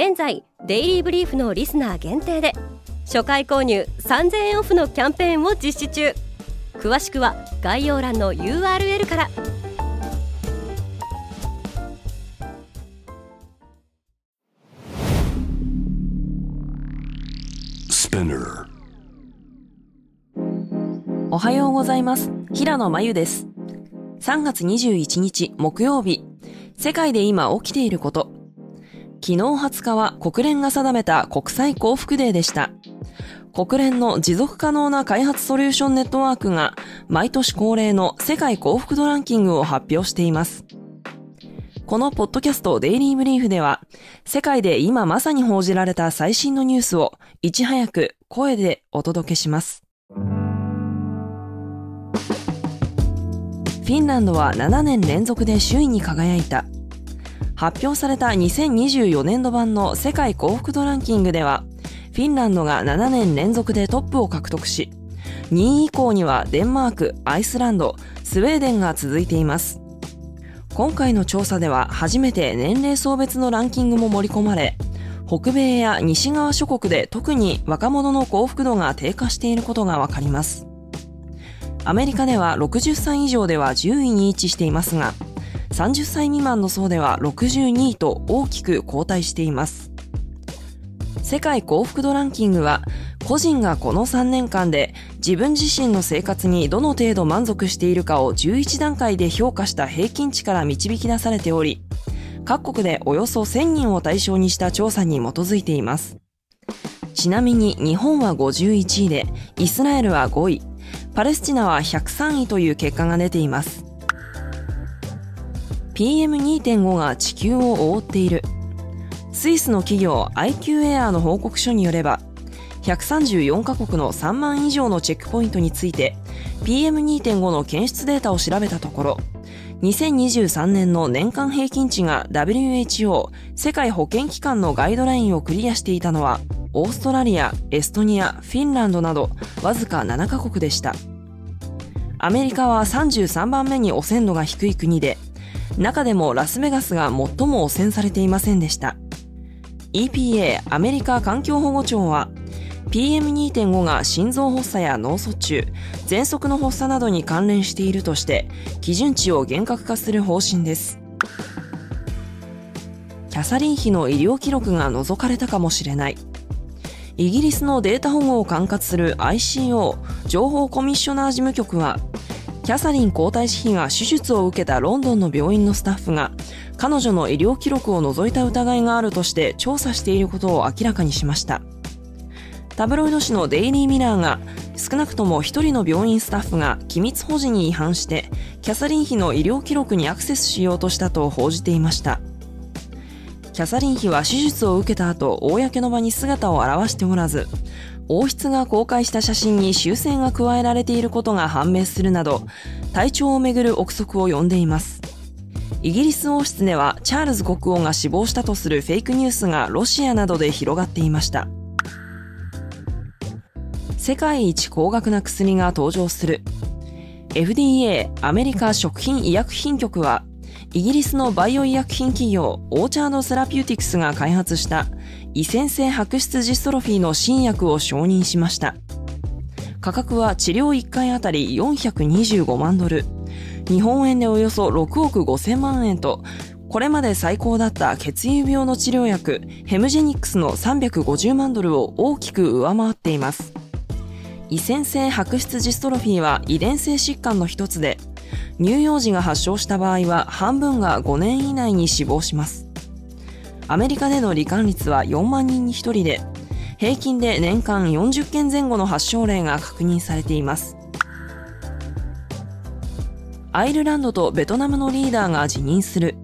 現在デイリーブリーフのリスナー限定で初回購入3000円オフのキャンペーンを実施中。詳しくは概要欄の URL から。おはようございます。平野真由です。3月21日木曜日。世界で今起きていること昨日20日は国連が定めた国際幸福デーでした。国連の持続可能な開発ソリューションネットワークが毎年恒例の世界幸福度ランキングを発表しています。このポッドキャストデイリーブリーフでは世界で今まさに報じられた最新のニュースをいち早く声でお届けします。フィンランドは7年連続で首位に輝いた。発表された2024年度版の世界幸福度ランキングでは、フィンランドが7年連続でトップを獲得し、2位以降にはデンマーク、アイスランド、スウェーデンが続いています。今回の調査では初めて年齢層別のランキングも盛り込まれ、北米や西側諸国で特に若者の幸福度が低下していることがわかります。アメリカでは60歳以上では10位に位置していますが、30歳未満の層では62位と大きく後退しています。世界幸福度ランキングは個人がこの3年間で自分自身の生活にどの程度満足しているかを11段階で評価した平均値から導き出されており、各国でおよそ1000人を対象にした調査に基づいています。ちなみに日本は51位で、イスラエルは5位、パレスチナは103位という結果が出ています。PM2.5 が地球を覆っている。スイスの企業 IQ エアーの報告書によれば、134カ国の3万以上のチェックポイントについて PM2.5 の検出データを調べたところ、2023年の年間平均値が WHO 世界保健機関のガイドラインをクリアしていたのは、オーストラリア、エストニア、フィンランドなどわずか7カ国でした。アメリカは33番目に汚染度が低い国で、中でもラスベガスが最も汚染されていませんでした。EPA アメリカ環境保護庁は PM2.5 が心臓発作や脳卒中、喘息の発作などに関連しているとして基準値を厳格化する方針です。キャサリン妃の医療記録が除かれたかもしれない。イギリスのデータ保護を管轄する ICO 情報コミッショナー事務局はキャサリン皇太子妃が手術を受けたロンドンの病院のスタッフが彼女の医療記録を除いた疑いがあるとして調査していることを明らかにしました。タブロイド紙のデイリーミラーが少なくとも1人の病院スタッフが機密保持に違反してキャサリン妃の医療記録にアクセスしようとしたと報じていました。キャサリン妃は手術を受けた後公の場に姿を現しておらず王室が公開した写真に修正が加えられていることが判明するなど、体調をめぐる憶測を呼んでいます。イギリス王室ではチャールズ国王が死亡したとするフェイクニュースがロシアなどで広がっていました。世界一高額な薬が登場する。FDA アメリカ食品医薬品局はイギリスのバイオ医薬品企業オーチャードセラピューティクスが開発した異染性白質ジストロフィーの新薬を承認しました。価格は治療1回あたり425万ドル、日本円でおよそ6億5000万円と、これまで最高だった血友病の治療薬ヘムジェニックスの350万ドルを大きく上回っています。胃腺性白質ジストロフィーは遺伝性疾患の一つで、乳幼児が発症した場合は半分が5年以内に死亡します。アメリカでの罹患率は4万人に1人で、平均で年間40件前後の発症例が確認されています。アイルランドとベトナムのリーダーが辞任する。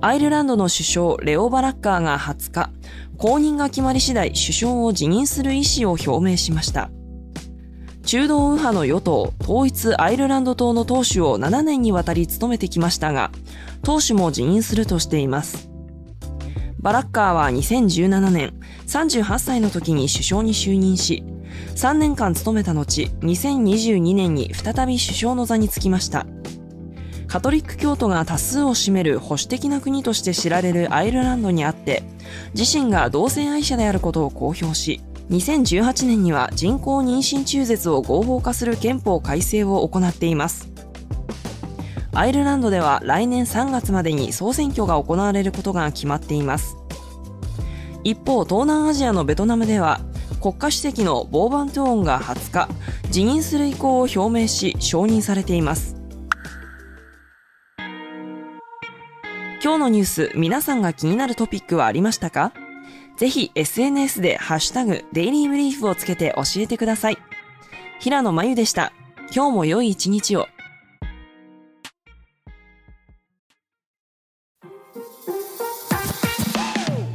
アイルランドの首相レオ・バラッカーが20日、後任が決まり次第首相を辞任する意思を表明しました。中道右派の与党、統一アイルランド党の党首を7年にわたり務めてきましたが、党首も辞任するとしています。バラッカーは2017年、38歳の時に首相に就任し、3年間務めた後、2022年に再び首相の座につきました。カトリック教徒が多数を占める保守的な国として知られるアイルランドにあって、自身が同性愛者であることを公表し、2018年には人工妊娠中絶を合法化する憲法改正を行っています。アイルランドでは来年3月までに総選挙が行われることが決まっています。一方、東南アジアのベトナムでは、国家主席のボーバントゥオンが20日、辞任する意向を表明し、承認されています。今日のニュース、皆さんが気になるトピックはありましたか？ぜひ SNS でハッシュタグデイリーブリーフをつけて教えてください。平野真由でした。今日も良い一日を。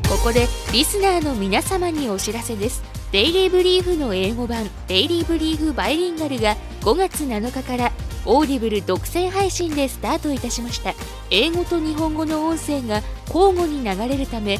ここでリスナーの皆様にお知らせです。デイリーブリーフの英語版デイリーブリーフバイリンガルが5月7日からオーディブル独占配信でスタートいたしました英語と日本語の音声が交互に流れるため